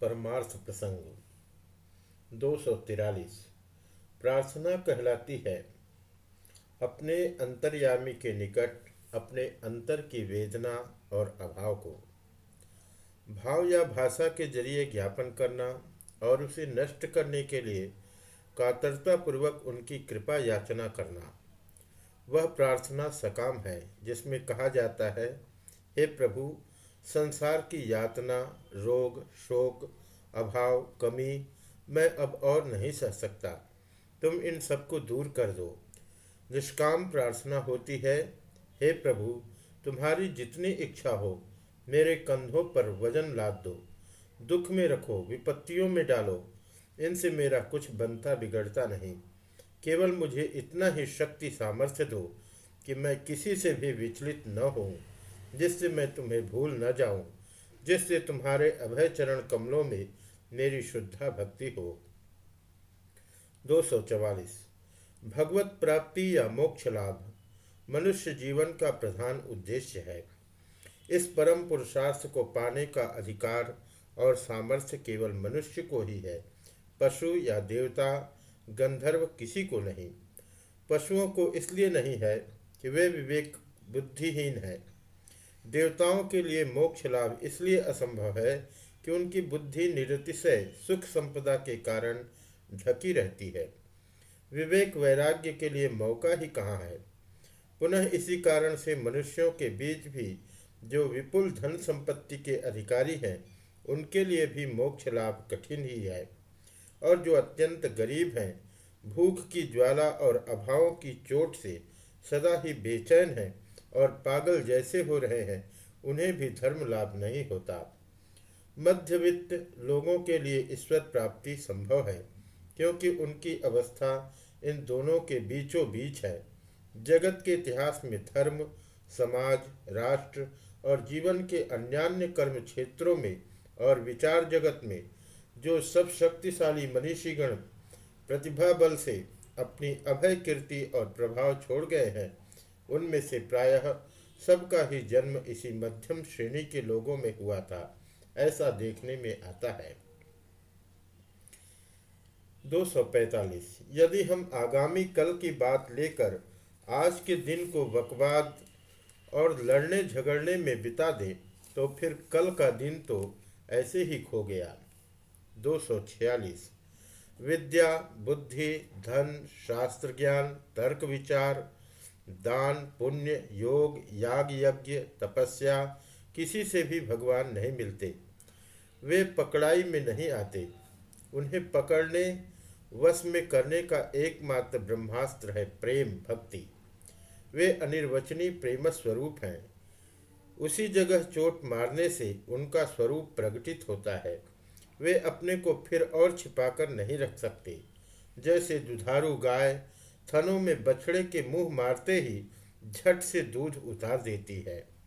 परमार्थ प्रसंग। दो प्रार्थना कहलाती है। अपने अंतर्यामी के निकट अपने अंतर की वेदना और अभाव को। भाव या भाषा के ज़रिए ज्ञापन करना और उसे नष्ट करने के लिए कातरतापूर्वक उनकी कृपा याचना करना। वह प्रार्थना सकाम है, जिसमें कहा जाता है, हे प्रभु संसार की यातना, रोग, शोक, अभाव, कमी, मैं अब और नहीं सह सकता। तुम इन सबको दूर कर दो। निष्काम प्रार्थना होती है, हे प्रभु, तुम्हारी जितनी इच्छा हो, मेरे कंधों पर वज़न लाद दो। दुख में रखो, विपत्तियों में डालो। इनसे मेरा कुछ बनता बिगड़ता नहीं। केवल मुझे इतना ही शक्ति सामर्थ्य दो कि मैं किसी से भी विचलित न हूँ जिससे मैं तुम्हें भूल न जाऊँ, जिससे तुम्हारे अभय चरण कमलों में मेरी शुद्धा भक्ति हो। दो भगवत प्राप्ति या मोक्ष लाभ मनुष्य जीवन का प्रधान उद्देश्य है। इस परम पुरुषार्थ को पाने का अधिकार और सामर्थ्य केवल मनुष्य को ही है, पशु या देवता, गंधर्व किसी को नहीं। पशुओं को इसलिए नहीं है कि वे विवेक बुद्धिहीन है। देवताओं के लिए मोक्ष लाभ इसलिए असंभव है कि उनकी बुद्धि निरतिशय सुख संपदा के कारण ढकी रहती है। विवेक वैराग्य के लिए मौका ही कहाँ है? पुनः इसी कारण से मनुष्यों के बीच भी जो विपुल धन संपत्ति के अधिकारी हैं, उनके लिए भी मोक्ष लाभ कठिन ही है। और जो अत्यंत गरीब हैं, भूख की ज्वाला और अभावों की चोट से सदा ही बेचैन हैं और पागल जैसे हो रहे हैं, उन्हें भी धर्म लाभ नहीं होता। मध्यवित्त लोगों के लिए ईश्वर प्राप्ति संभव है, क्योंकि उनकी अवस्था इन दोनों के बीचों बीच है। जगत के इतिहास में धर्म, समाज, राष्ट्र और जीवन के अन्यान्य कर्म क्षेत्रों में और विचार जगत में, जो सब शक्तिशाली मनीषीगण प्रतिभा बल से अपनी अभय कीर्ति और प्रभाव छोड़ गए हैं उनमें से प्रायः सबका ही जन्म इसी मध्यम श्रेणी के लोगों में हुआ था, ऐसा देखने में आता है। 245 यदि हम आगामी कल की बात लेकर आज के दिन को बकवाद और लड़ने झगड़ने में बिता दें तो फिर कल का दिन तो ऐसे ही खो गया। 246 विद्या, बुद्धि, धन, शास्त्र ज्ञान, तर्क विचार दान, पुण्य, योग, याग, यज्ञ, तपस्या किसी से भी भगवान नहीं मिलते। वे पकड़ाई में नहीं आते। उन्हें पकड़ने, वश में करने का एकमात्र ब्रह्मास्त्र है प्रेम भक्ति। वे अनिर्वचनीय प्रेम स्वरूप हैं। उसी जगह चोट मारने से उनका स्वरूप प्रकटित होता है। वे अपने को फिर और छिपाकर नहीं रख सकते। जैसे दुधारू गाय थनों में बछड़े के मुँह मारते ही झट से दूध उतार देती है।